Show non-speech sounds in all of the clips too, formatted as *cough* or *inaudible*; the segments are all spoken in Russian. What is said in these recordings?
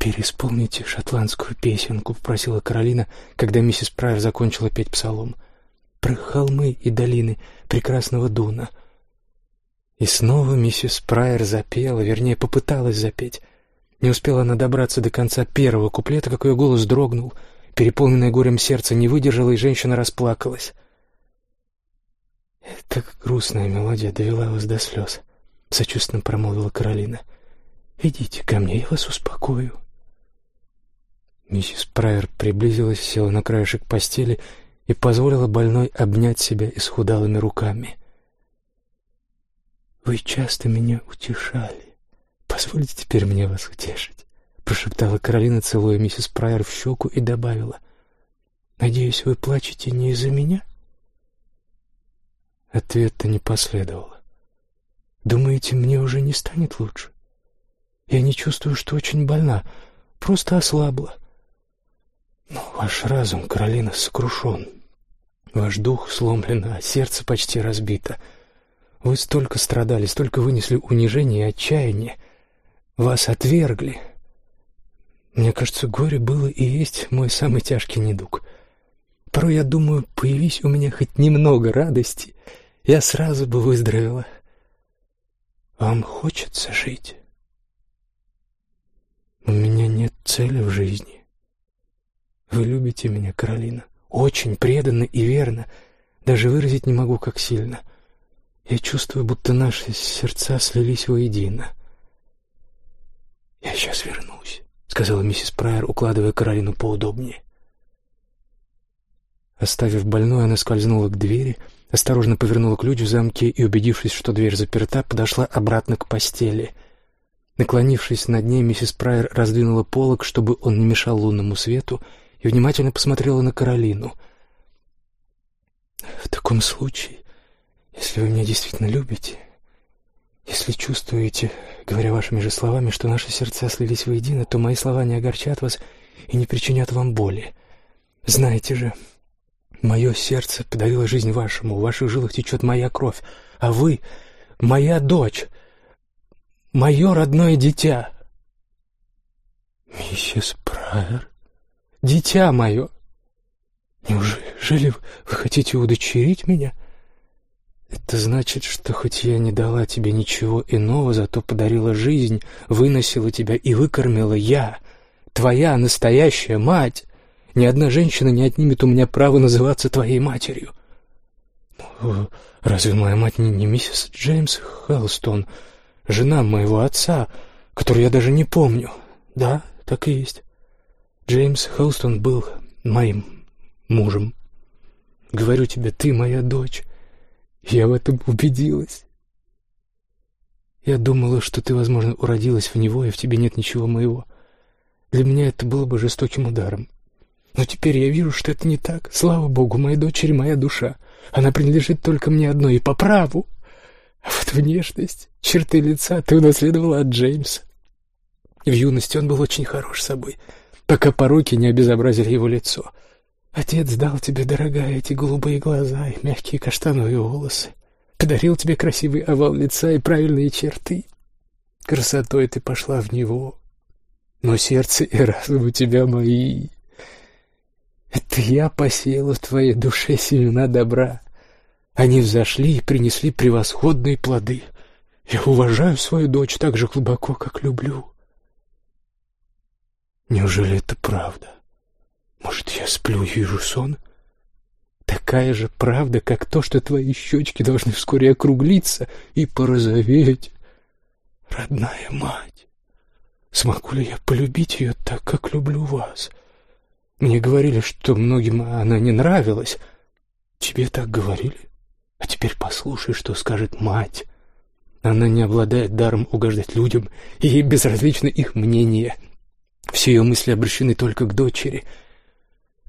«Теперь шотландскую песенку», — попросила Каролина, когда миссис Прайер закончила петь псалом. «Про холмы и долины прекрасного Дуна». И снова миссис Прайер запела, вернее, попыталась запеть. Не успела она добраться до конца первого куплета, как ее голос дрогнул. Переполненное горем сердце не выдержало, и женщина расплакалась. «Эта грустная мелодия довела вас до слез», — сочувственно промолвила Каролина. «Идите ко мне, я вас успокою». Миссис Прайер приблизилась, села на краешек постели и позволила больной обнять себя исхудалыми руками. «Вы часто меня утешали. Позвольте теперь мне вас утешить», — прошептала Каролина, целуя миссис Прайер в щеку, и добавила. «Надеюсь, вы плачете не из-за меня?» Ответа не последовало. «Думаете, мне уже не станет лучше? Я не чувствую, что очень больна, просто ослабла. Но ваш разум, Каролина, сокрушен. Ваш дух сломлен, а сердце почти разбито. Вы столько страдали, столько вынесли унижения и отчаяния. Вас отвергли. Мне кажется, горе было и есть мой самый тяжкий недуг. Порой я думаю, появись у меня хоть немного радости, я сразу бы выздоровела. Вам хочется жить? У меня нет цели в жизни. Вы любите меня, Каролина, очень преданно и верно. Даже выразить не могу, как сильно. Я чувствую, будто наши сердца слились воедино. «Я сейчас вернусь», — сказала миссис Прайер, укладывая Каролину поудобнее. Оставив больную, она скользнула к двери, осторожно повернула ключ в замке и, убедившись, что дверь заперта, подошла обратно к постели. Наклонившись над ней, миссис Прайер раздвинула полог, чтобы он не мешал лунному свету, и внимательно посмотрела на Каролину. «В таком случае, если вы меня действительно любите, если чувствуете, говоря вашими же словами, что наши сердца слились воедино, то мои слова не огорчат вас и не причинят вам боли. Знаете же, мое сердце подарило жизнь вашему, в ваших жилах течет моя кровь, а вы — моя дочь, мое родное дитя». «Миссис Прайер?» Дитя мое. Неужели вы хотите удочерить меня? Это значит, что хоть я не дала тебе ничего иного, зато подарила жизнь, выносила тебя и выкормила я, твоя настоящая мать. Ни одна женщина не отнимет у меня право называться твоей матерью. Ну, разве моя мать не, не миссис Джеймс Хелстон, жена моего отца, которую я даже не помню? Да, так и есть. Джеймс Холстон был моим мужем. Говорю тебе, ты моя дочь. Я в этом убедилась. Я думала, что ты, возможно, уродилась в него, и в тебе нет ничего моего. Для меня это было бы жестоким ударом. Но теперь я вижу, что это не так. Слава Богу, моей дочери моя душа. Она принадлежит только мне одной и по праву. А вот внешность, черты лица ты унаследовала от Джеймса. В юности он был очень хорош собой — пока пороки не обезобразили его лицо. Отец дал тебе, дорогая, эти голубые глаза и мягкие каштановые волосы. Подарил тебе красивый овал лица и правильные черты. Красотой ты пошла в него, но сердце и разум у тебя мои. Это я посеяла в твоей душе семена добра. Они взошли и принесли превосходные плоды. Я уважаю свою дочь так же глубоко, как люблю. Неужели это правда? Может, я сплю и вижу сон? Такая же правда, как то, что твои щечки должны вскоре округлиться и порозоветь. Родная мать, смогу ли я полюбить ее так, как люблю вас? Мне говорили, что многим она не нравилась. Тебе так говорили? А теперь послушай, что скажет мать. Она не обладает даром угождать людям, и ей безразлично их мнение — все ее мысли обращены только к дочери.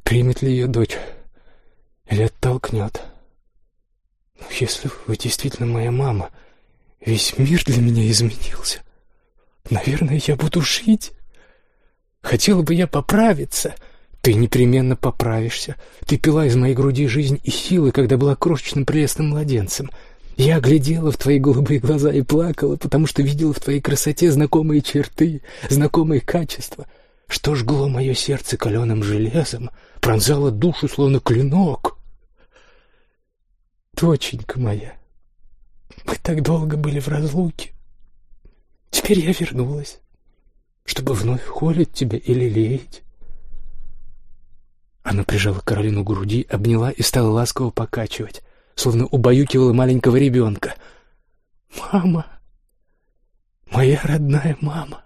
Примет ли ее дочь или оттолкнет? Но если вы действительно моя мама, весь мир для меня изменился. Наверное, я буду жить. Хотела бы я поправиться. Ты непременно поправишься. Ты пила из моей груди жизнь и силы, когда была крошечным прелестным младенцем. Я глядела в твои голубые глаза и плакала, потому что видела в твоей красоте знакомые черты, знакомые качества — что жгло мое сердце каленым железом, пронзало душу, словно клинок. Доченька моя, мы так долго были в разлуке. Теперь я вернулась, чтобы вновь холить тебя или лелеять. Она прижала Каролину к груди, обняла и стала ласково покачивать, словно убаюкивала маленького ребенка. «Мама! Моя родная мама!»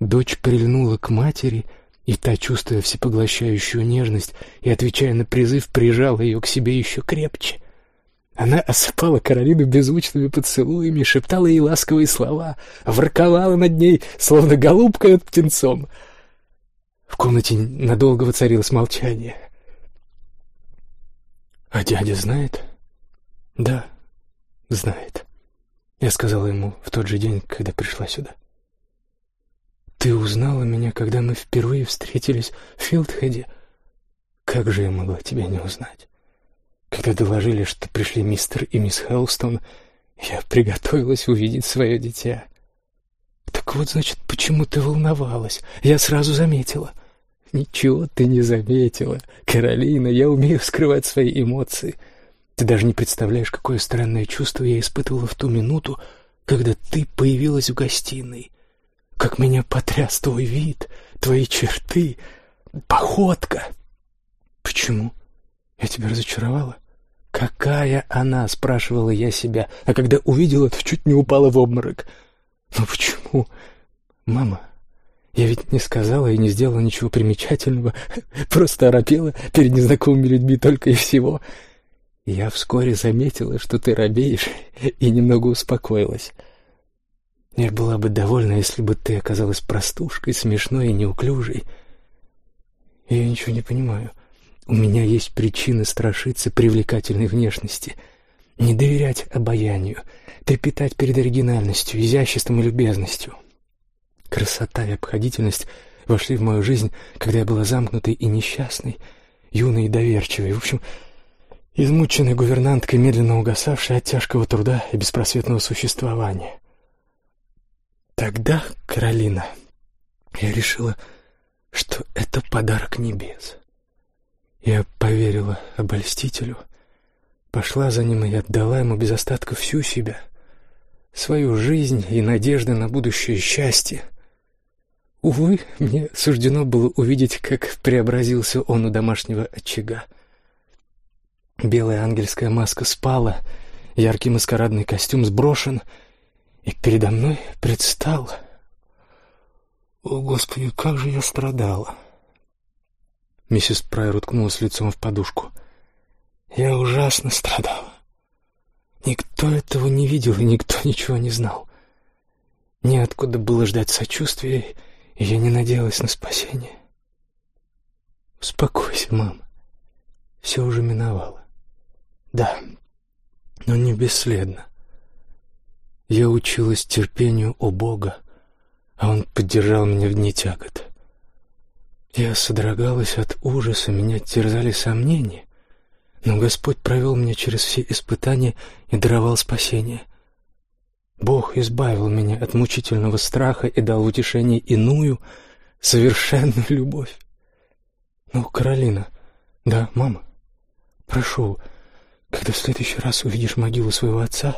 Дочь прильнула к матери, и та, чувствуя всепоглощающую нежность и отвечая на призыв, прижала ее к себе еще крепче. Она осыпала Каролину беззвучными поцелуями, шептала ей ласковые слова, ворковала над ней, словно голубка над птенцом. В комнате надолго воцарилось молчание. «А дядя знает?» «Да, знает», — я сказала ему в тот же день, когда пришла сюда. «Ты узнала меня, когда мы впервые встретились в Филдхеде? Как же я могла тебя не узнать?» Когда доложили, что пришли мистер и мисс Хелстон, я приготовилась увидеть свое дитя. Так вот, значит, почему ты волновалась? Я сразу заметила. Ничего ты не заметила. Каролина, я умею скрывать свои эмоции. Ты даже не представляешь, какое странное чувство я испытывала в ту минуту, когда ты появилась в гостиной. Как меня потряс твой вид, твои черты, походка. Почему? Я тебя разочаровала? «Какая она?» — спрашивала я себя, а когда увидела, то чуть не упала в обморок. «Ну почему?» «Мама, я ведь не сказала и не сделала ничего примечательного, *laughs* просто оропела перед незнакомыми людьми только и всего. Я вскоре заметила, что ты робеешь, *laughs* и немного успокоилась. Я была бы довольна, если бы ты оказалась простушкой, смешной и неуклюжей. Я ничего не понимаю». У меня есть причины страшиться привлекательной внешности, не доверять обаянию, трепетать перед оригинальностью, изяществом и любезностью. Красота и обходительность вошли в мою жизнь, когда я была замкнутой и несчастной, юной и доверчивой, в общем, измученной гувернанткой, медленно угасавшей от тяжкого труда и беспросветного существования. Тогда, Каролина, я решила, что это подарок небес. Я поверила обольстителю, пошла за ним и отдала ему без остатка всю себя, свою жизнь и надежды на будущее счастье. Увы, мне суждено было увидеть, как преобразился он у домашнего очага. Белая ангельская маска спала, яркий маскарадный костюм сброшен, и передо мной предстал... О, Господи, как же я страдала! Миссис Прайер уткнулась лицом в подушку. «Я ужасно страдала. Никто этого не видел, и никто ничего не знал. Неоткуда было ждать сочувствия, я не надеялась на спасение. Успокойся, мама. Все уже миновало. Да, но не бесследно. Я училась терпению у Бога, а Он поддержал меня в дни тягот. Я содрогалась от ужаса, меня терзали сомнения, но Господь провел меня через все испытания и даровал спасение. Бог избавил меня от мучительного страха и дал утешение иную, совершенную любовь. Ну, Каролина, да, мама, прошу, когда в следующий раз увидишь могилу своего отца,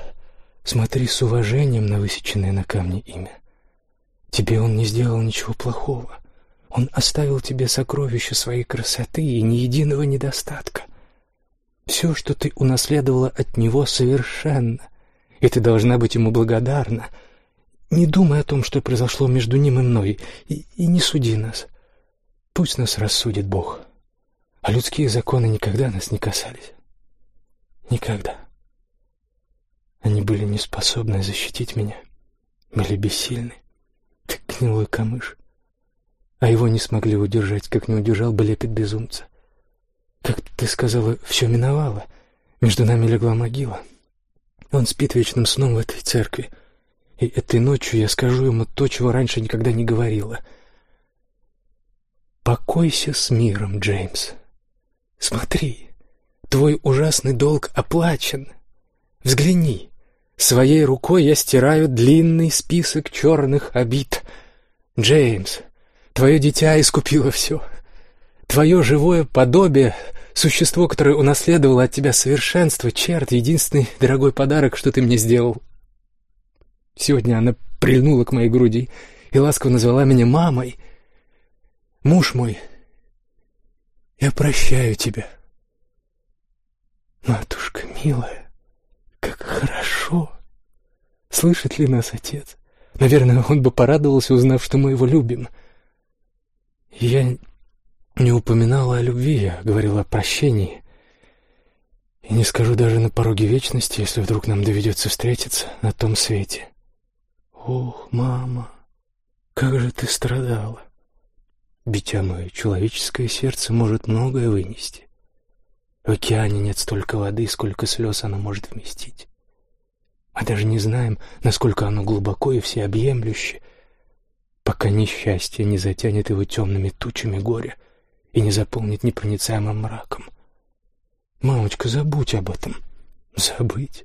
смотри с уважением на высеченное на камне имя. Тебе он не сделал ничего плохого. Он оставил тебе сокровища своей красоты и ни единого недостатка. Все, что ты унаследовала от него, совершенно, и ты должна быть ему благодарна. Не думай о том, что произошло между ним и мной, и, и не суди нас. Пусть нас рассудит Бог. А людские законы никогда нас не касались. Никогда. Они были не способны защитить меня, были бессильны, как гнилой камыш а его не смогли удержать, как не удержал бы лепет безумца. Как ты сказала, все миновало, между нами легла могила. Он спит вечным сном в этой церкви, и этой ночью я скажу ему то, чего раньше никогда не говорила. Покойся с миром, Джеймс. Смотри, твой ужасный долг оплачен. Взгляни, своей рукой я стираю длинный список черных обид — Джеймс, твое дитя искупило все. Твое живое подобие, существо, которое унаследовало от тебя совершенство, черт, единственный дорогой подарок, что ты мне сделал. Сегодня она прильнула к моей груди и ласково назвала меня мамой. Муж мой, я прощаю тебя. Матушка милая, как хорошо. Слышит ли нас отец? Наверное, он бы порадовался, узнав, что мы его любим. Я не упоминала о любви, я говорила о прощении. И не скажу даже на пороге вечности, если вдруг нам доведется встретиться на том свете. Ох, мама, как же ты страдала. Дитя мое, человеческое сердце может многое вынести. В океане нет столько воды, сколько слез оно может вместить. Мы даже не знаем, насколько оно глубоко и всеобъемлюще, пока несчастье не затянет его темными тучами горя и не заполнит непроницаемым мраком. «Мамочка, забудь об этом». «Забыть?»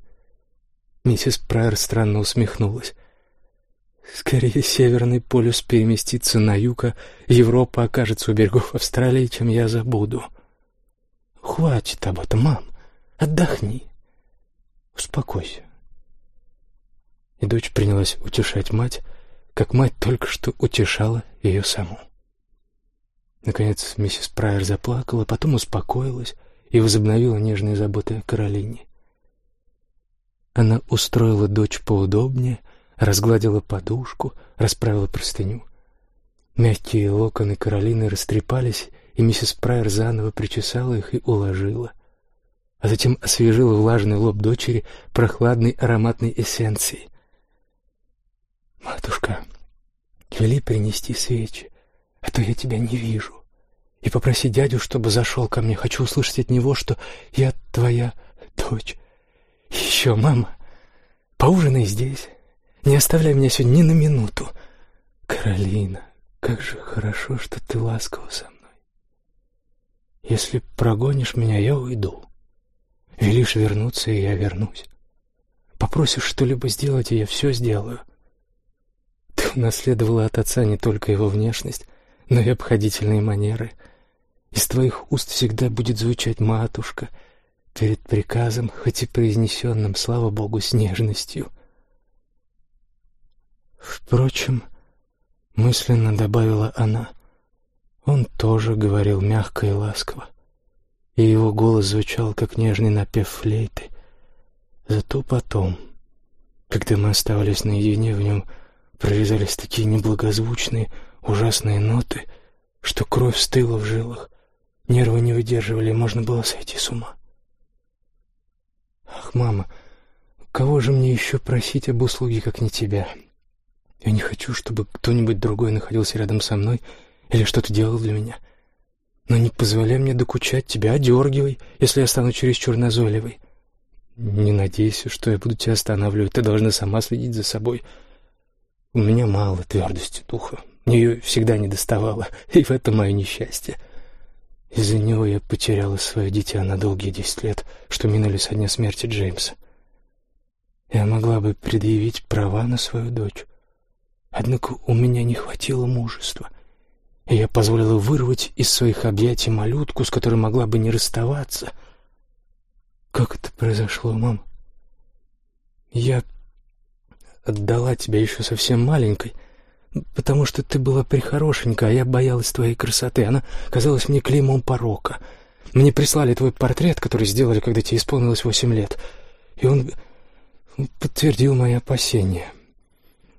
Миссис Прайер странно усмехнулась. Скорее Северный полюс переместится на юг, а Европа окажется у берегов Австралии, чем я забуду. Хватит об этом, мам. Отдохни. Успокойся. И дочь принялась утешать мать, как мать только что утешала ее саму. Наконец миссис Прайер заплакала, потом успокоилась и возобновила нежные заботы о Каролине. Она устроила дочь поудобнее — разгладила подушку, расправила простыню. Мягкие локоны Каролины растрепались, и миссис Прайер заново причесала их и уложила. А затем освежила влажный лоб дочери прохладной ароматной эссенцией. «Матушка, вели принести свечи, а то я тебя не вижу. И попроси дядю, чтобы зашел ко мне. Хочу услышать от него, что я твоя дочь. еще, мама, поужинай здесь». Не оставляй меня сегодня ни на минуту. Каролина, как же хорошо, что ты ласкова со мной. Если прогонишь меня, я уйду. Велишь вернуться, и я вернусь. Попросишь что-либо сделать, и я все сделаю. Ты унаследовала от отца не только его внешность, но и обходительные манеры. Из твоих уст всегда будет звучать «матушка», перед приказом, хоть и произнесенным, слава Богу, с нежностью — Впрочем, мысленно добавила она, он тоже говорил мягко и ласково, и его голос звучал, как нежный напев флейты. Зато потом, когда мы оставались наедине, в нем прорезались такие неблагозвучные, ужасные ноты, что кровь стыла в жилах, нервы не выдерживали, можно было сойти с ума. «Ах, мама, кого же мне еще просить об услуге, как не тебя?» Я не хочу, чтобы кто-нибудь другой находился рядом со мной или что-то делал для меня. Но не позволяй мне докучать тебя, одергивай, если я стану чересчур назойливой. Не надейся, что я буду тебя останавливать, ты должна сама следить за собой. У меня мало твердости духа, ее всегда не доставало, *laughs* и в этом мое несчастье. Из-за него я потеряла свое дитя на долгие десять лет, что минули со дня смерти Джеймса. Я могла бы предъявить права на свою дочь, Однако у меня не хватило мужества, и я позволила вырвать из своих объятий малютку, с которой могла бы не расставаться. Как это произошло, мам? Я отдала тебя еще совсем маленькой, потому что ты была прихорошенькая, а я боялась твоей красоты. Она казалась мне клеймом порока. Мне прислали твой портрет, который сделали, когда тебе исполнилось восемь лет, и он подтвердил мои опасения.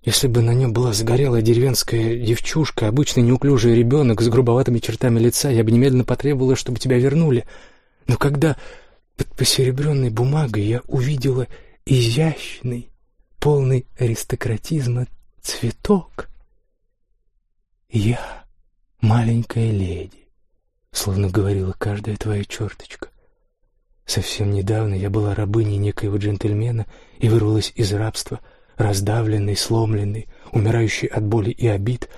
Если бы на нем была загорелая деревенская девчушка, обычный неуклюжий ребенок с грубоватыми чертами лица, я бы немедленно потребовала, чтобы тебя вернули. Но когда под посеребренной бумагой я увидела изящный, полный аристократизма цветок, я маленькая леди, словно говорила каждая твоя черточка. Совсем недавно я была рабыней некоего джентльмена и вырвалась из рабства — раздавленный, сломленный, умирающий от боли и обид,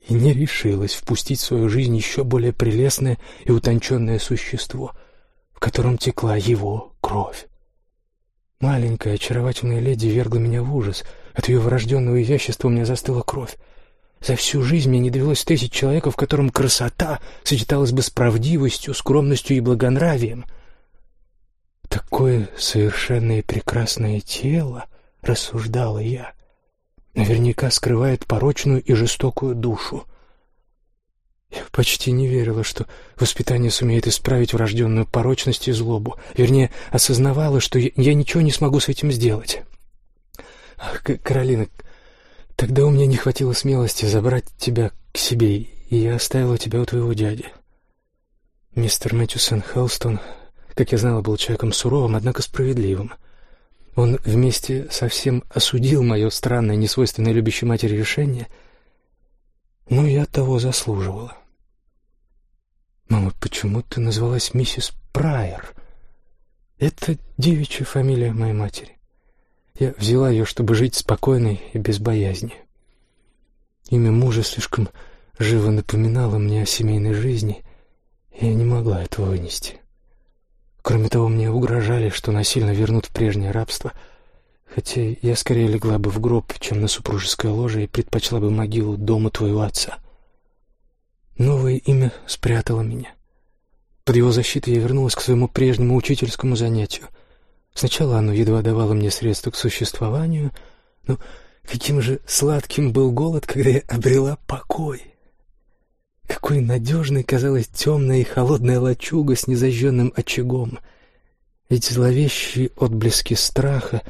и не решилась впустить в свою жизнь еще более прелестное и утонченное существо, в котором текла его кровь. Маленькая очаровательная леди вергла меня в ужас. От ее врожденного изящества у меня застыла кровь. За всю жизнь мне не довелось встретить человека, в котором красота сочеталась бы с правдивостью, скромностью и благонравием. Такое совершенное и прекрасное тело, рассуждала я, наверняка скрывает порочную и жестокую душу. Я почти не верила, что воспитание сумеет исправить врожденную порочность и злобу. Вернее, осознавала, что я, ничего не смогу с этим сделать. Ах, Каролина, тогда у меня не хватило смелости забрать тебя к себе, и я оставила тебя у твоего дяди. Мистер Мэтьюсон Хелстон, как я знала, был человеком суровым, однако справедливым. Он вместе со всем осудил мое странное, несвойственное любящей матери решение, но я того заслуживала. «Мама, почему ты назвалась миссис Прайер?» «Это девичья фамилия моей матери. Я взяла ее, чтобы жить спокойной и без боязни. Имя мужа слишком живо напоминало мне о семейной жизни, и я не могла этого вынести. Кроме того, мне угрожали, что насильно вернут в прежнее рабство, хотя я скорее легла бы в гроб, чем на супружеское ложе, и предпочла бы могилу дома твоего отца». Новое имя спрятало меня. Под его защитой я вернулась к своему прежнему учительскому занятию. Сначала оно едва давало мне средства к существованию, но каким же сладким был голод, когда я обрела покой. Какой надежной казалась темная и холодная лачуга с незажженным очагом. Эти зловещие отблески страха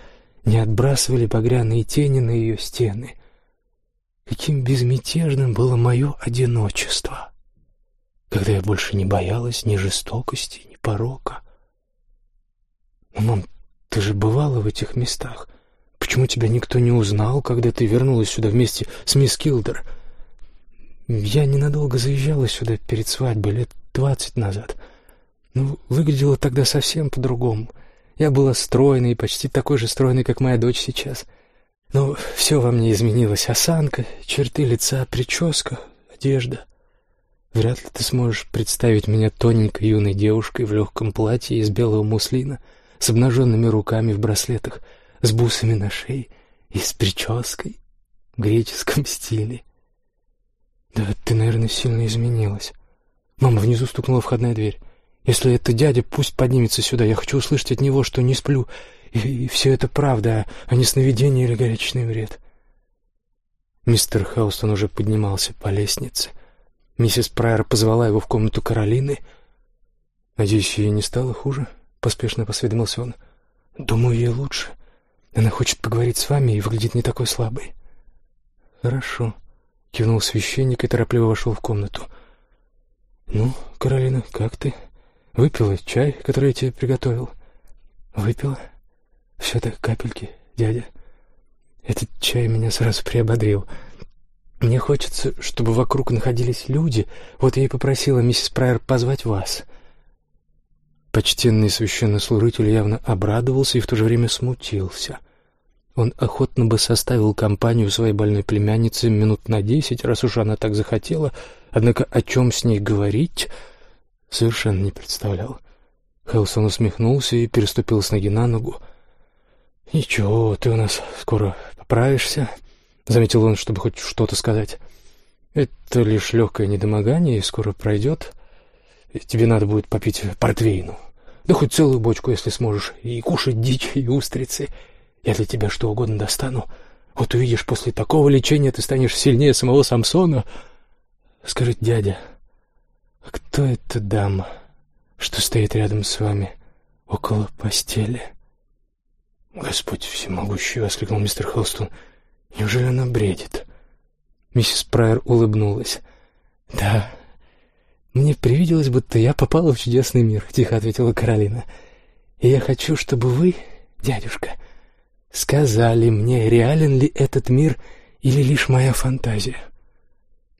не отбрасывали багряные тени на ее стены. Каким безмятежным было мое одиночество, когда я больше не боялась ни жестокости, ни порока. «Мам, ты же бывала в этих местах. Почему тебя никто не узнал, когда ты вернулась сюда вместе с мисс Килдер?» «Я ненадолго заезжала сюда перед свадьбой, лет двадцать назад. Ну, выглядела тогда совсем по-другому. Я была стройной, почти такой же стройной, как моя дочь сейчас». Но все во мне изменилось. Осанка, черты лица, прическа, одежда. Вряд ли ты сможешь представить меня тоненькой юной девушкой в легком платье из белого муслина, с обнаженными руками в браслетах, с бусами на шее и с прической в греческом стиле. Да, ты, наверное, сильно изменилась. Мама, внизу стукнула входная дверь. Если это дядя, пусть поднимется сюда. Я хочу услышать от него, что не сплю, и, и все это правда, а не сновидение или горячечный вред. Мистер Хаустон уже поднимался по лестнице. Миссис Прайер позвала его в комнату Каролины. «Надеюсь, ей не стало хуже?» — поспешно посведомился он. «Думаю, ей лучше. Она хочет поговорить с вами и выглядит не такой слабой». «Хорошо», — кивнул священник и торопливо вошел в комнату. «Ну, Каролина, как ты? Выпила чай, который я тебе приготовил?» «Выпила?» Все это капельки, дядя. Этот чай меня сразу приободрил. Мне хочется, чтобы вокруг находились люди. Вот я и попросила миссис Прайер позвать вас. Почтенный священнослужитель явно обрадовался и в то же время смутился. Он охотно бы составил компанию своей больной племяннице минут на десять, раз уж она так захотела, однако о чем с ней говорить совершенно не представлял. Хелсон усмехнулся и переступил с ноги на ногу. «Ничего, ты у нас скоро поправишься», — заметил он, чтобы хоть что-то сказать. «Это лишь легкое недомогание, и скоро пройдет. Тебе надо будет попить портвейну. Да хоть целую бочку, если сможешь, и кушать дичь и устрицы. Я для тебя что угодно достану. Вот увидишь, после такого лечения ты станешь сильнее самого Самсона. Скажи, дядя, кто эта дама, что стоит рядом с вами около постели?» «Господь всемогущий!» — воскликнул мистер Холстон. «Неужели она бредит?» Миссис Прайер улыбнулась. «Да, мне привиделось, будто я попала в чудесный мир», — тихо ответила Каролина. «И я хочу, чтобы вы, дядюшка, сказали мне, реален ли этот мир или лишь моя фантазия».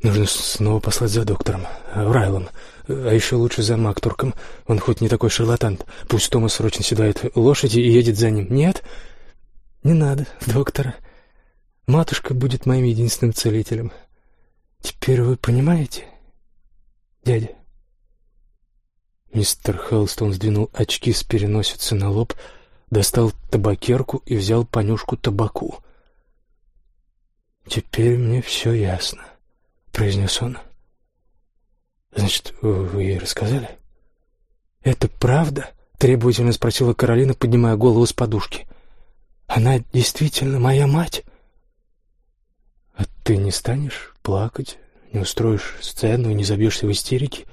Нужно снова послать за доктором, э, Райлом, а еще лучше за Мактурком. Он хоть не такой шарлатан. Пусть Томас срочно седает лошади и едет за ним. Нет? Не надо, доктора. Матушка будет моим единственным целителем. Теперь вы понимаете, дядя? Мистер Хелстон сдвинул очки с переносицы на лоб, достал табакерку и взял понюшку табаку. Теперь мне все ясно. произнес он. «Значит, вы ей рассказали?» «Это правда?» — требовательно спросила Каролина, поднимая голову с подушки. «Она действительно моя мать?» «А ты не станешь плакать, не устроишь сцену и не забьешься в истерике,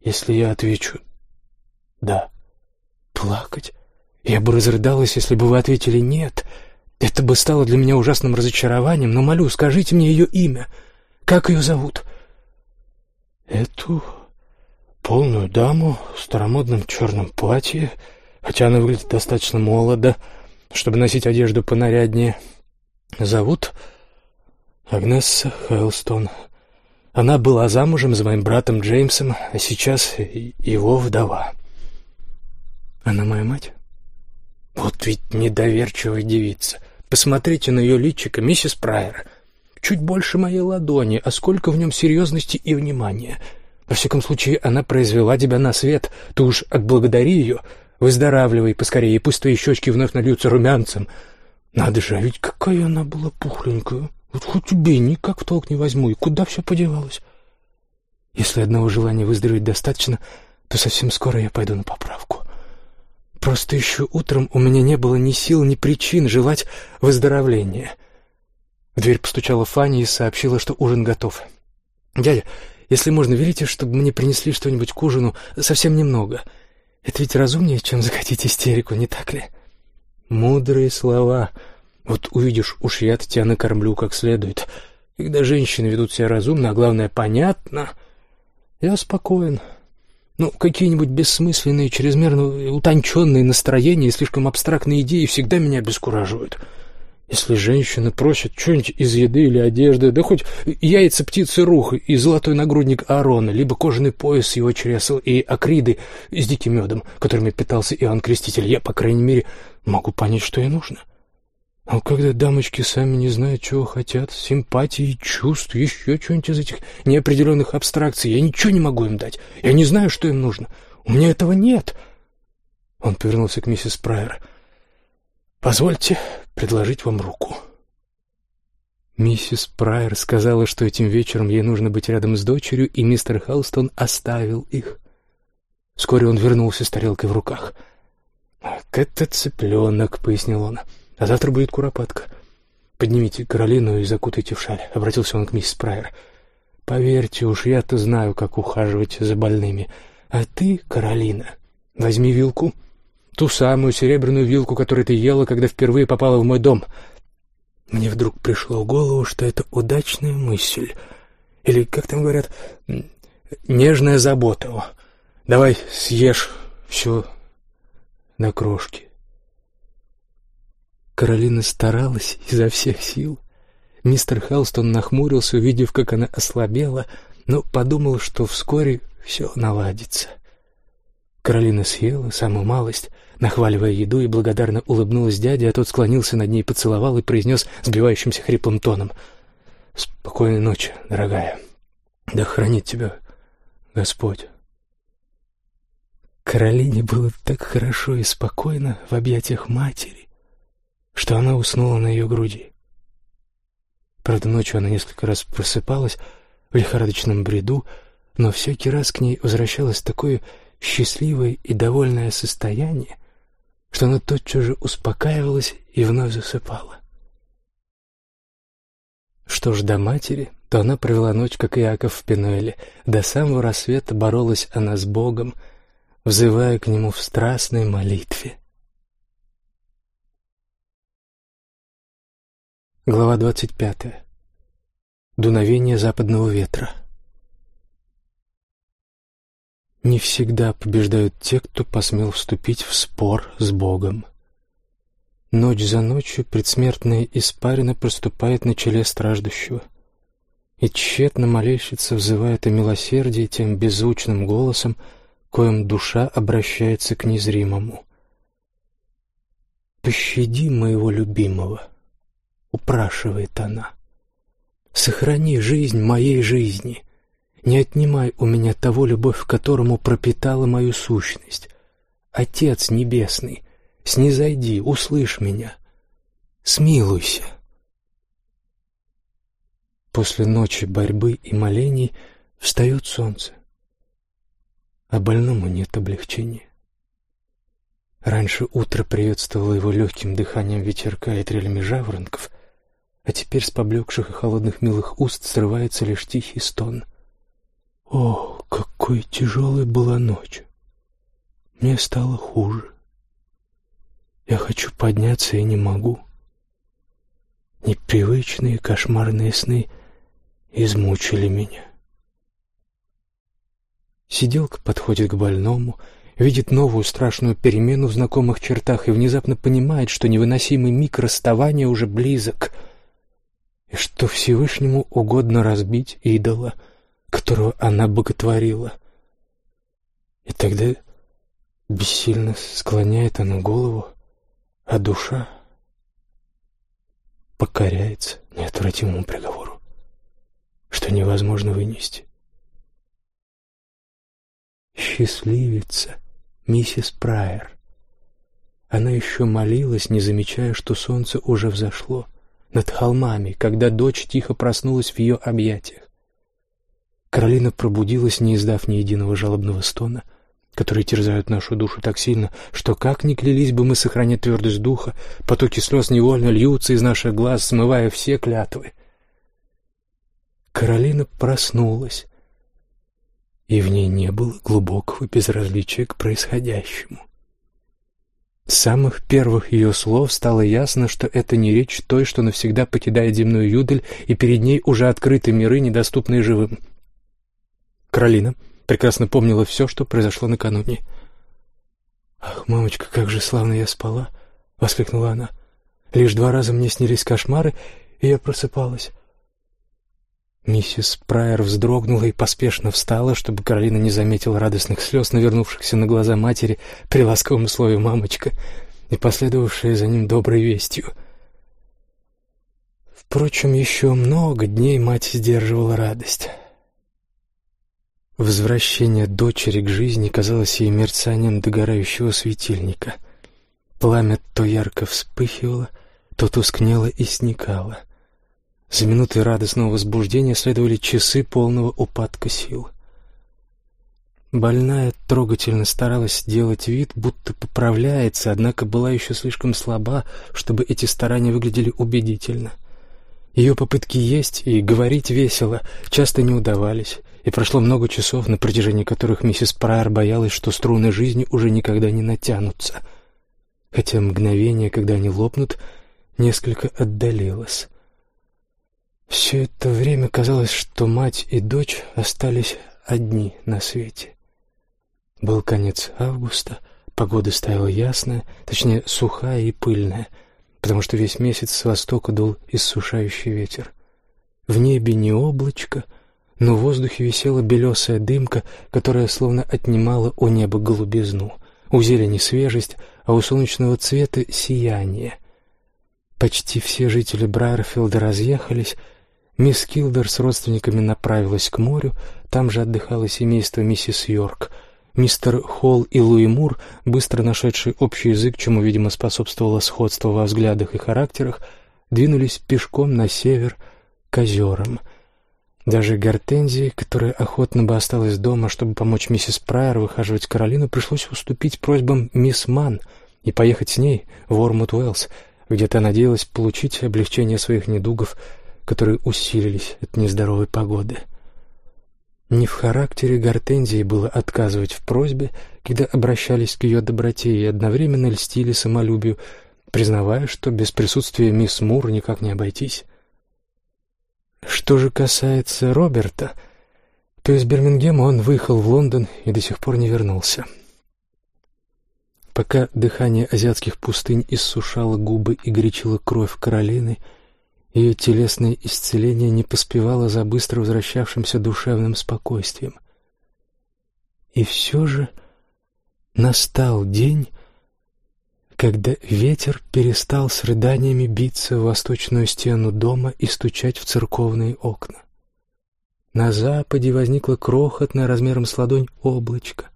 если я отвечу «да»?» «Плакать? Я бы разрыдалась, если бы вы ответили «нет». Это бы стало для меня ужасным разочарованием, но молю, скажите мне ее имя. Как ее зовут?» «Эту полную даму в старомодном черном платье, хотя она выглядит достаточно молодо, чтобы носить одежду понаряднее. Зовут Агнесса Хелстон. Она была замужем за моим братом Джеймсом, а сейчас его вдова. Она моя мать? Вот ведь недоверчивая девица. Посмотрите на ее личико, миссис Прайер. Чуть больше моей ладони, а сколько в нем серьезности и внимания. Во всяком случае, она произвела тебя на свет. Ты уж отблагодари ее. Выздоравливай поскорее, пусть твои щечки вновь нальются румянцем. Надо же, а ведь какая она была пухленькая. Вот хоть убей, никак в толк не возьму. И куда все подевалось? Если одного желания выздороветь достаточно, то совсем скоро я пойду на поправку. Просто еще утром у меня не было ни сил, ни причин желать выздоровления. В дверь постучала Фанни и сообщила, что ужин готов. «Дядя, если можно, велите, чтобы мне принесли что-нибудь к ужину, совсем немного. Это ведь разумнее, чем закатить истерику, не так ли?» «Мудрые слова. Вот увидишь, уж я-то тебя накормлю как следует. Когда женщины ведут себя разумно, а главное, понятно, я спокоен». Ну, какие-нибудь бессмысленные, чрезмерно утонченные настроения и слишком абстрактные идеи всегда меня обескураживают. Если женщина просит что-нибудь из еды или одежды, да хоть яйца птицы рух и золотой нагрудник Аарона, либо кожаный пояс его чресл и акриды с диким медом, которыми питался Иоанн Креститель, я, по крайней мере, могу понять, что ей нужно. А когда дамочки сами не знают, чего хотят, симпатии, чувств, еще что-нибудь из этих неопределенных абстракций, я ничего не могу им дать. Я не знаю, что им нужно. У меня этого нет. Он повернулся к миссис Прайер. «Позвольте предложить вам руку». Миссис Прайер сказала, что этим вечером ей нужно быть рядом с дочерью, и мистер Халстон оставил их. Вскоре он вернулся с тарелкой в руках. «Ах, это цыпленок», — пояснил он. А завтра будет куропатка. Поднимите Каролину и закутайте в шаль», — обратился он к миссис Прайер. «Поверьте уж, я-то знаю, как ухаживать за больными. А ты, Каролина, возьми вилку, ту самую серебряную вилку, которую ты ела, когда впервые попала в мой дом». Мне вдруг пришло в голову, что это удачная мысль. Или, как там говорят, нежная забота. Давай съешь все на крошки. Каролина старалась изо всех сил. Мистер Халстон нахмурился, увидев, как она ослабела, но подумал, что вскоре все наладится. Каролина съела самую малость, нахваливая еду, и благодарно улыбнулась дяде, а тот склонился над ней, поцеловал и произнес сбивающимся хриплым тоном. «Спокойной ночи, дорогая. Да хранит тебя Господь». Каролине было так хорошо и спокойно в объятиях матери что она уснула на ее груди. Правда, ночью она несколько раз просыпалась в лихорадочном бреду, но всякий раз к ней возвращалось такое счастливое и довольное состояние, что она тотчас же успокаивалась и вновь засыпала. Что ж до матери, то она провела ночь, как Иаков в Пенуэле. До самого рассвета боролась она с Богом, взывая к Нему в страстной молитве. Глава двадцать пятая. Дуновение западного ветра. Не всегда побеждают те, кто посмел вступить в спор с Богом. Ночь за ночью предсмертная испарина проступает на челе страждущего, и тщетно молельщица взывает о милосердии тем беззвучным голосом, коим душа обращается к незримому. «Пощади моего любимого» упрашивает она. «Сохрани жизнь моей жизни. Не отнимай у меня того, любовь к которому пропитала мою сущность. Отец Небесный, снизойди, услышь меня. Смилуйся». после ночи борьбы и молений встает солнце, а больному нет облегчения. Раньше утро приветствовало его легким дыханием ветерка и трелями жаворонков, а теперь с поблекших и холодных милых уст срывается лишь тихий стон. О, какой тяжелой была ночь! Мне стало хуже. Я хочу подняться и не могу. Непривычные кошмарные сны измучили меня. Сиделка подходит к больному, видит новую страшную перемену в знакомых чертах и внезапно понимает, что невыносимый миг расставания уже близок, и что Всевышнему угодно разбить идола, которого она боготворила. И тогда бессильно склоняет она голову, а душа покоряется неотвратимому приговору, что невозможно вынести. Счастливица, миссис Прайер. Она еще молилась, не замечая, что солнце уже взошло над холмами, когда дочь тихо проснулась в ее объятиях. Каролина пробудилась, не издав ни единого жалобного стона, которые терзают нашу душу так сильно, что как ни клялись бы мы сохранять твердость духа, потоки слез невольно льются из наших глаз, смывая все клятвы. Каролина проснулась, и в ней не было глубокого безразличия к происходящему. С самых первых ее слов стало ясно, что это не речь той, что навсегда покидает земную юдаль, и перед ней уже открыты миры, недоступные живым. Каролина прекрасно помнила все, что произошло накануне. «Ах, мамочка, как же славно я спала!» — воскликнула она. «Лишь два раза мне снились кошмары, и я просыпалась. Миссис Прайер вздрогнула и поспешно встала, чтобы Каролина не заметила радостных слез, навернувшихся на глаза матери при ласковом слове «мамочка» и последовавшей за ним доброй вестью. Впрочем, еще много дней мать сдерживала радость. Возвращение дочери к жизни казалось ей мерцанием догорающего светильника. Пламя то ярко вспыхивало, то тускнело и сникало. За минутой радостного возбуждения следовали часы полного упадка сил. Больная трогательно старалась сделать вид, будто поправляется, однако была еще слишком слаба, чтобы эти старания выглядели убедительно. Ее попытки есть и говорить весело часто не удавались, и прошло много часов, на протяжении которых миссис Прайер боялась, что струны жизни уже никогда не натянутся, хотя мгновение, когда они лопнут, несколько отдалилось. Все это время казалось, что мать и дочь остались одни на свете. Был конец августа, погода стояла ясная, точнее, сухая и пыльная, потому что весь месяц с востока дул иссушающий ветер. В небе не облачко, но в воздухе висела белесая дымка, которая словно отнимала у неба голубизну, у зелени свежесть, а у солнечного цвета сияние. Почти все жители Брайерфилда разъехались, Мисс Килдер с родственниками направилась к морю, там же отдыхало семейство миссис Йорк. Мистер Холл и Луи Мур, быстро нашедшие общий язык, чему, видимо, способствовало сходство во взглядах и характерах, двинулись пешком на север к озерам. Даже Гортензии, которая охотно бы осталась дома, чтобы помочь миссис Прайер выхаживать Каролину, пришлось уступить просьбам мисс Ман и поехать с ней в Ормут Уэллс, где та надеялась получить облегчение своих недугов – которые усилились от нездоровой погоды. Не в характере Гортензии было отказывать в просьбе, когда обращались к ее доброте и одновременно льстили самолюбию, признавая, что без присутствия мисс Мур никак не обойтись. Что же касается Роберта, то из Бирмингема он выехал в Лондон и до сих пор не вернулся. Пока дыхание азиатских пустынь иссушало губы и горячило кровь Каролины — ее телесное исцеление не поспевало за быстро возвращавшимся душевным спокойствием. И все же настал день, когда ветер перестал с рыданиями биться в восточную стену дома и стучать в церковные окна. На западе возникло крохотное размером с ладонь облачко.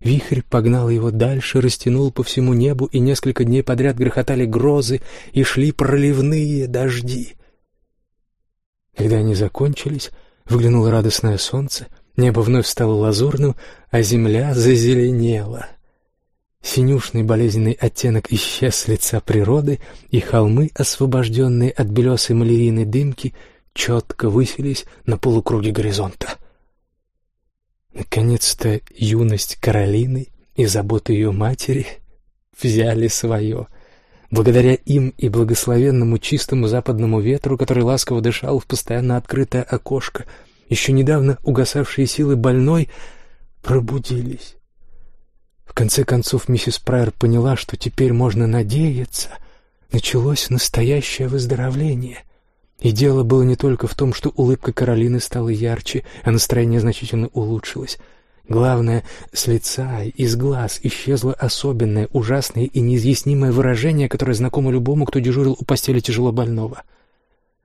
Вихрь погнал его дальше, растянул по всему небу, и несколько дней подряд грохотали грозы и шли проливные дожди. Когда они закончились, выглянуло радостное солнце, небо вновь стало лазурным, а земля зазеленела. Синюшный болезненный оттенок исчез с лица природы, и холмы, освобожденные от белесой малярийной дымки, четко высились на полукруге горизонта. Наконец-то юность Каролины и заботы ее матери взяли свое. Благодаря им и благословенному чистому западному ветру, который ласково дышал в постоянно открытое окошко, еще недавно угасавшие силы больной пробудились. В конце концов миссис Прайер поняла, что теперь можно надеяться. Началось настоящее выздоровление. И дело было не только в том, что улыбка Каролины стала ярче, а настроение значительно улучшилось. Главное, с лица, из глаз исчезло особенное, ужасное и неизъяснимое выражение, которое знакомо любому, кто дежурил у постели тяжело больного.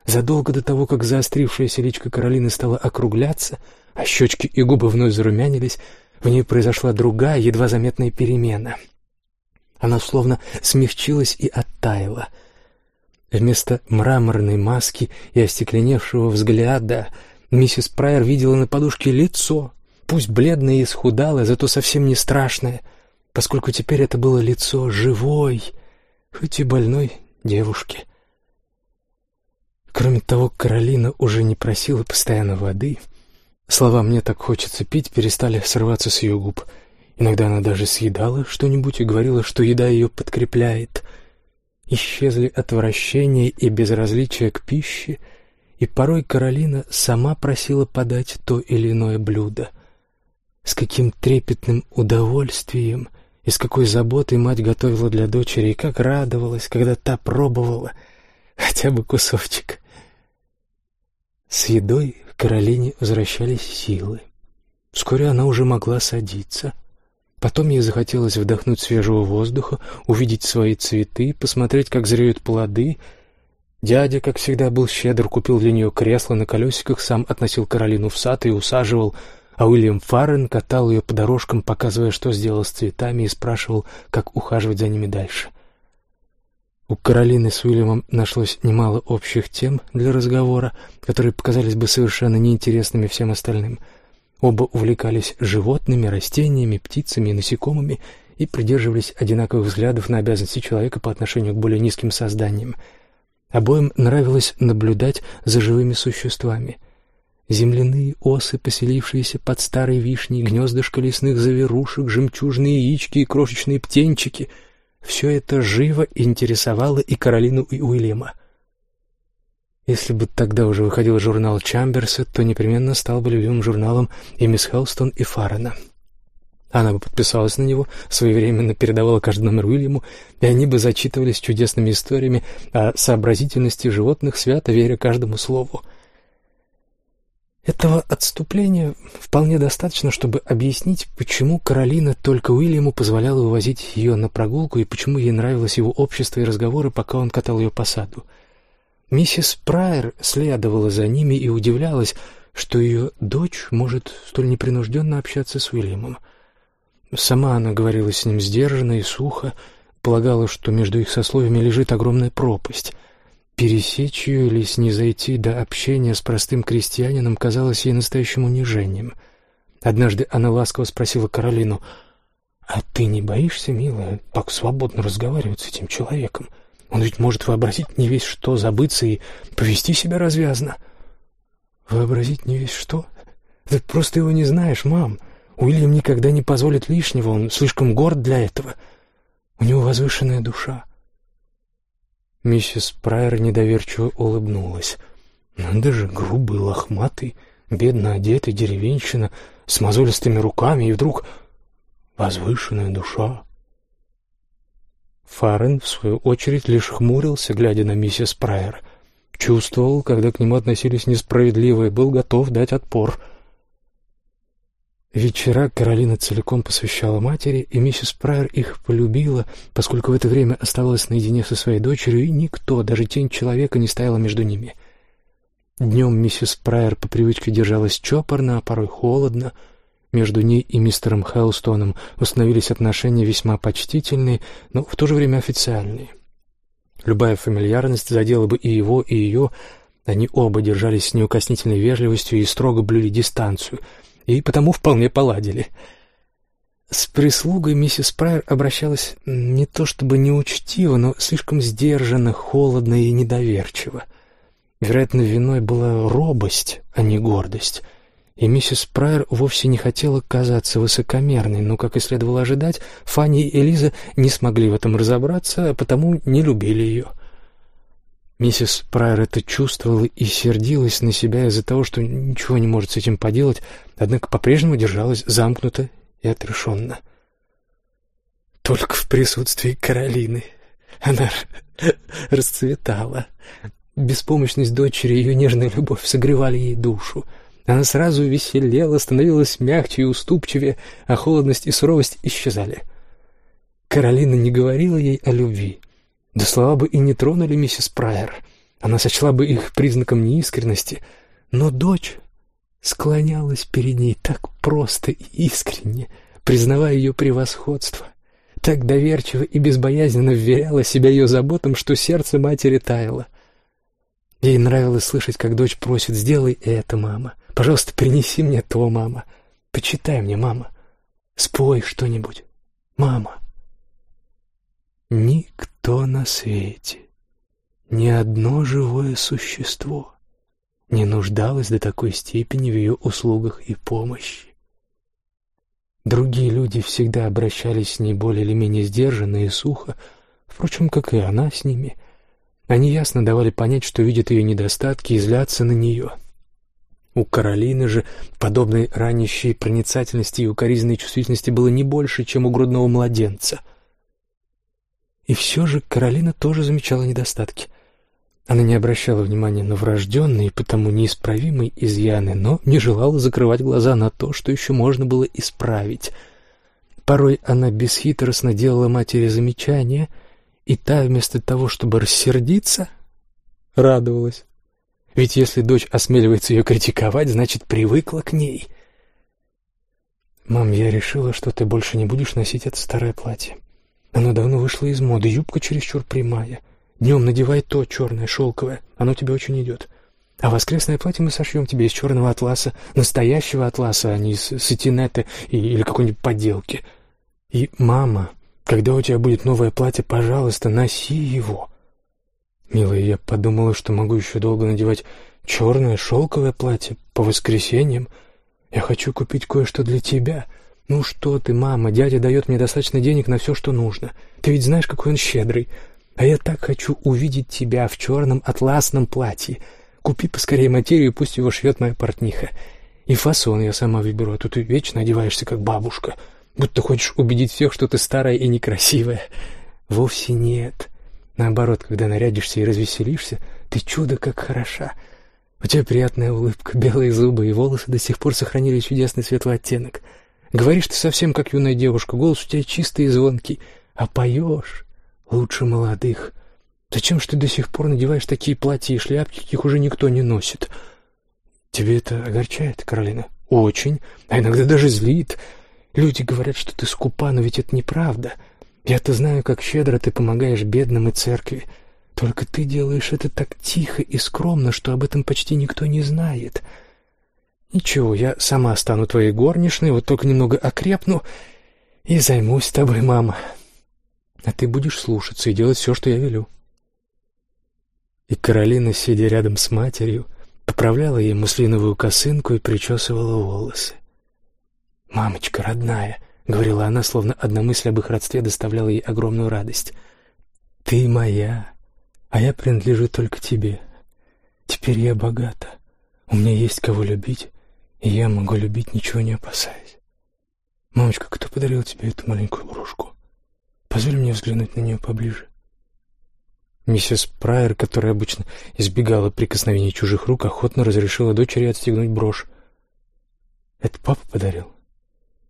Задолго до того, как заострившаяся личка Каролины стала округляться, а щечки и губы вновь зарумянились, в ней произошла другая, едва заметная перемена. Она словно смягчилась и оттаяла. Вместо мраморной маски и остекленевшего взгляда миссис Прайер видела на подушке лицо, пусть бледное и исхудалое, зато совсем не страшное, поскольку теперь это было лицо живой, хоть и больной девушки. Кроме того, Каролина уже не просила постоянно воды — Слова «мне так хочется пить» перестали срываться с ее губ. Иногда она даже съедала что-нибудь и говорила, что еда ее подкрепляет. Исчезли отвращение и безразличие к пище, и порой Каролина сама просила подать то или иное блюдо. С каким трепетным удовольствием и с какой заботой мать готовила для дочери, и как радовалась, когда та пробовала хотя бы кусочек. С едой Каролине возвращались силы. Вскоре она уже могла садиться. Потом ей захотелось вдохнуть свежего воздуха, увидеть свои цветы, посмотреть, как зреют плоды. Дядя, как всегда, был щедр, купил для нее кресло на колесиках, сам относил Каролину в сад и усаживал, а Уильям Фаррен катал ее по дорожкам, показывая, что сделал с цветами, и спрашивал, как ухаживать за ними дальше. У Каролины с Уильямом нашлось немало общих тем для разговора, которые показались бы совершенно неинтересными всем остальным. Оба увлекались животными, растениями, птицами и насекомыми и придерживались одинаковых взглядов на обязанности человека по отношению к более низким созданиям. Обоим нравилось наблюдать за живыми существами. Земляные осы, поселившиеся под старой вишней, гнездышко лесных заверушек, жемчужные яички и крошечные птенчики — все это живо интересовало и Каролину, и Уильяма. Если бы тогда уже выходил журнал Чамберса, то непременно стал бы любимым журналом и мисс Хелстон, и Фаррена. Она бы подписалась на него, своевременно передавала каждый номер Уильяму, и они бы зачитывались чудесными историями о сообразительности животных, свято веря каждому слову. Этого отступления вполне достаточно, чтобы объяснить, почему Каролина только Уильяму позволяла вывозить ее на прогулку и почему ей нравилось его общество и разговоры, пока он катал ее по саду. Миссис Прайер следовала за ними и удивлялась, что ее дочь может столь непринужденно общаться с Уильямом. Сама она говорила с ним сдержанно и сухо, полагала, что между их сословиями лежит огромная пропасть — Пересечь ее или снизойти до общения с простым крестьянином казалось ей настоящим унижением. Однажды она ласково спросила Каролину, «А ты не боишься, милая, так свободно разговаривать с этим человеком? Он ведь может вообразить не весь что, забыться и повести себя развязно». «Вообразить не весь что? Ты просто его не знаешь, мам. Уильям никогда не позволит лишнего, он слишком горд для этого. У него возвышенная душа». Миссис Прайер недоверчиво улыбнулась. «Надо же, грубый, лохматый, бедно одетый, деревенщина, с мозолистыми руками, и вдруг возвышенная душа». Фарен, в свою очередь, лишь хмурился, глядя на миссис Прайер. Чувствовал, когда к нему относились несправедливо, и был готов дать отпор — Вечера Каролина целиком посвящала матери, и миссис Прайер их полюбила, поскольку в это время оставалась наедине со своей дочерью, и никто, даже тень человека, не стояла между ними. Днем миссис Прайер по привычке держалась чопорно, а порой холодно. Между ней и мистером Хелстоном установились отношения весьма почтительные, но в то же время официальные. Любая фамильярность задела бы и его, и ее, Они оба держались с неукоснительной вежливостью и строго блюли дистанцию, и потому вполне поладили. С прислугой миссис Прайер обращалась не то чтобы неучтиво, но слишком сдержанно, холодно и недоверчиво. Вероятно, виной была робость, а не гордость. И миссис Прайер вовсе не хотела казаться высокомерной, но, как и следовало ожидать, Фанни и Элиза не смогли в этом разобраться, а потому не любили ее. Миссис Прайер это чувствовала и сердилась на себя из-за того, что ничего не может с этим поделать, однако по-прежнему держалась замкнуто и отрешенно. Только в присутствии Каролины она расцветала. Беспомощность дочери и ее нежная любовь согревали ей душу. Она сразу веселела, становилась мягче и уступчивее, а холодность и суровость исчезали. Каролина не говорила ей о любви. Да слова бы и не тронули миссис Прайер. Она сочла бы их признаком неискренности. Но дочь склонялась перед ней так просто и искренне, признавая ее превосходство. Так доверчиво и безбоязненно вверяла себя ее заботам, что сердце матери таяло. Ей нравилось слышать, как дочь просит «Сделай это, мама! Пожалуйста, принеси мне то, мама! Почитай мне, мама! Спой что-нибудь, мама!» Никто на свете, ни одно живое существо не нуждалось до такой степени в ее услугах и помощи. Другие люди всегда обращались с ней более или менее сдержанно и сухо, впрочем, как и она с ними — они ясно давали понять, что видят ее недостатки и злятся на нее. У Каролины же подобной ранящей проницательности и укоризненной чувствительности было не больше, чем у грудного младенца. И все же Каролина тоже замечала недостатки. Она не обращала внимания на врожденные и потому неисправимые изъяны, но не желала закрывать глаза на то, что еще можно было исправить. Порой она бесхитростно делала матери замечания — и та, вместо того, чтобы рассердиться, радовалась. Ведь если дочь осмеливается ее критиковать, значит, привыкла к ней. «Мам, я решила, что ты больше не будешь носить это старое платье. Оно давно вышло из моды, юбка чересчур прямая. Днем надевай то черное, шелковое, оно тебе очень идет. А воскресное платье мы сошьем тебе из черного атласа, настоящего атласа, а не из сатинета или какой-нибудь подделки. И, мама, когда у тебя будет новое платье, пожалуйста, носи его. Милая, я подумала, что могу еще долго надевать черное шелковое платье по воскресеньям. Я хочу купить кое-что для тебя. Ну что ты, мама, дядя дает мне достаточно денег на все, что нужно. Ты ведь знаешь, какой он щедрый. А я так хочу увидеть тебя в черном атласном платье. Купи поскорее материю, пусть его шьет моя портниха. И фасон я сама выберу, а то ты вечно одеваешься, как бабушка будто хочешь убедить всех, что ты старая и некрасивая. Вовсе нет. Наоборот, когда нарядишься и развеселишься, ты чудо как хороша. У тебя приятная улыбка, белые зубы и волосы до сих пор сохранили чудесный светлый оттенок. Говоришь ты совсем как юная девушка, голос у тебя чистый и звонкий, а поешь лучше молодых. Зачем ж ты до сих пор надеваешь такие платья и шляпки, каких уже никто не носит? Тебе это огорчает, Каролина? Очень, а иногда даже злит. Люди говорят, что ты скупа, но ведь это неправда. Я-то знаю, как щедро ты помогаешь бедным и церкви. Только ты делаешь это так тихо и скромно, что об этом почти никто не знает. Ничего, я сама стану твоей горничной, вот только немного окрепну и займусь тобой, мама. А ты будешь слушаться и делать все, что я велю. И Каролина, сидя рядом с матерью, поправляла ей муслиновую косынку и причесывала волосы. «Мамочка родная», — говорила она, словно одна мысль об их родстве доставляла ей огромную радость. «Ты моя, а я принадлежу только тебе. Теперь я богата, у меня есть кого любить, и я могу любить, ничего не опасаясь. Мамочка, кто подарил тебе эту маленькую брошку? Позволь мне взглянуть на нее поближе». Миссис Прайер, которая обычно избегала прикосновений чужих рук, охотно разрешила дочери отстегнуть брошь. «Это папа подарил?»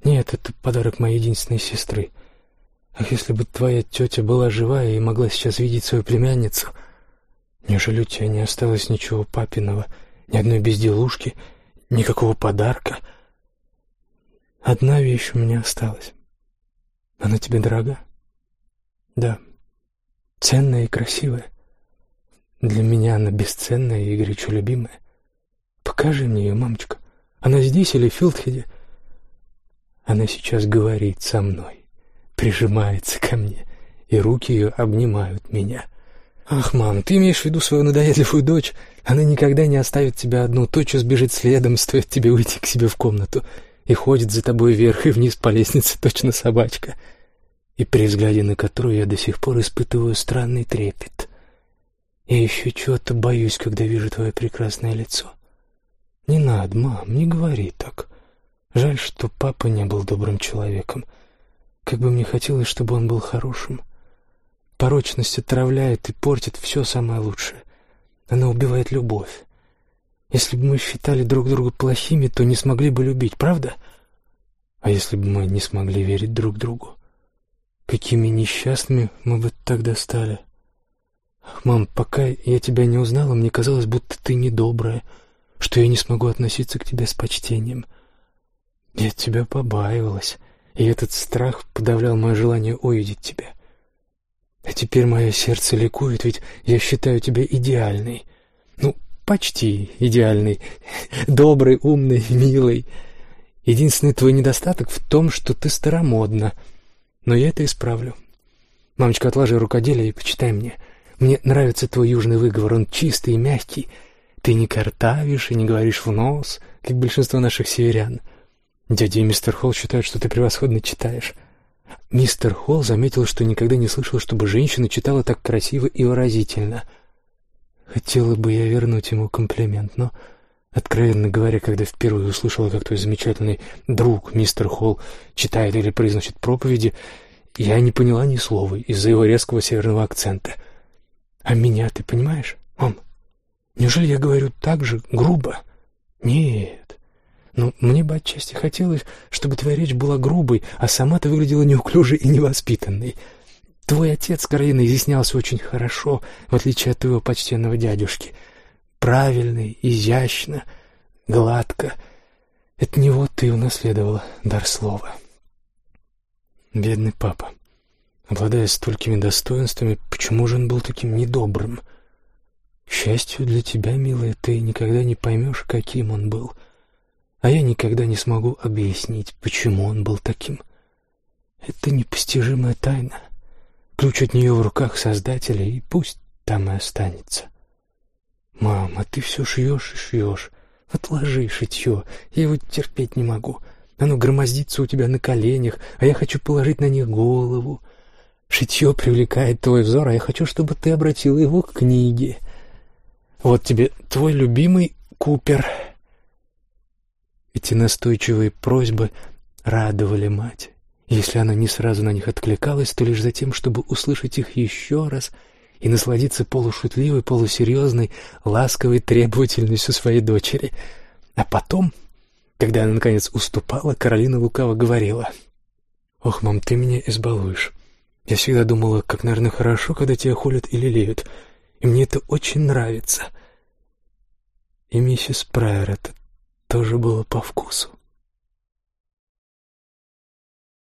Нет, это подарок моей единственной сестры. Ах, если бы твоя тетя была живая и могла сейчас видеть свою племянницу. Неужели у тебя не осталось ничего папиного, ни одной безделушки, никакого подарка? Одна вещь у меня осталась. Она тебе дорога? Да. Ценная и красивая. Для меня она бесценная и горячо любимая. Покажи мне ее, мамочка. Она здесь или в Филдхеде? Она сейчас говорит со мной, прижимается ко мне, и руки ее обнимают меня. Ах, мам, ты имеешь в виду свою надоедливую дочь? Она никогда не оставит тебя одну, тотчас бежит следом, стоит тебе уйти к себе в комнату, и ходит за тобой вверх и вниз по лестнице, точно собачка, и при взгляде на которую я до сих пор испытываю странный трепет. Я еще чего-то боюсь, когда вижу твое прекрасное лицо. Не надо, мам, не говори так. Жаль, что папа не был добрым человеком. Как бы мне хотелось, чтобы он был хорошим. Порочность отравляет и портит все самое лучшее. Она убивает любовь. Если бы мы считали друг друга плохими, то не смогли бы любить, правда? А если бы мы не смогли верить друг другу? Какими несчастными мы бы тогда стали? Мам, пока я тебя не узнала, мне казалось, будто ты недобрая, что я не смогу относиться к тебе с почтением. Я тебя побаивалась, и этот страх подавлял мое желание увидеть тебя. А теперь мое сердце ликует, ведь я считаю тебя идеальной. Ну, почти идеальной. *laughs* Добрый, умный, милый. Единственный твой недостаток в том, что ты старомодна. Но я это исправлю. Мамочка, отложи рукоделие и почитай мне. Мне нравится твой южный выговор, он чистый и мягкий. Ты не картавишь и не говоришь в нос, как большинство наших северян. Дядя и мистер Холл считают, что ты превосходно читаешь. Мистер Холл заметил, что никогда не слышал, чтобы женщина читала так красиво и выразительно. Хотела бы я вернуть ему комплимент, но, откровенно говоря, когда впервые услышала, как твой замечательный друг, мистер Холл, читает или произносит проповеди, я не поняла ни слова из-за его резкого северного акцента. А меня ты понимаешь, мам? Неужели я говорю так же грубо? Нет. Но мне бы отчасти хотелось, чтобы твоя речь была грубой, а сама ты выглядела неуклюжей и невоспитанной. Твой отец, Каролина, изъяснялся очень хорошо, в отличие от твоего почтенного дядюшки. Правильный, изящно, гладко. От него ты унаследовала дар слова. Бедный папа. Обладая столькими достоинствами, почему же он был таким недобрым? К счастью для тебя, милая, ты никогда не поймешь, каким он был — а я никогда не смогу объяснить, почему он был таким. Это непостижимая тайна. Ключ от нее в руках Создателя, и пусть там и останется. Мама, ты все шьешь и шьешь. Отложи шитье, я его терпеть не могу. Оно громоздится у тебя на коленях, а я хочу положить на них голову. Шитье привлекает твой взор, а я хочу, чтобы ты обратил его к книге. Вот тебе твой любимый Купер — эти настойчивые просьбы радовали мать. Если она не сразу на них откликалась, то лишь за тем, чтобы услышать их еще раз и насладиться полушутливой, полусерьезной, ласковой требовательностью своей дочери. А потом, когда она, наконец, уступала, Каролина лукаво говорила, «Ох, мам, ты меня избалуешь. Я всегда думала, как, наверное, хорошо, когда тебя холят или леют, и мне это очень нравится». И миссис Прайер это тоже было по вкусу.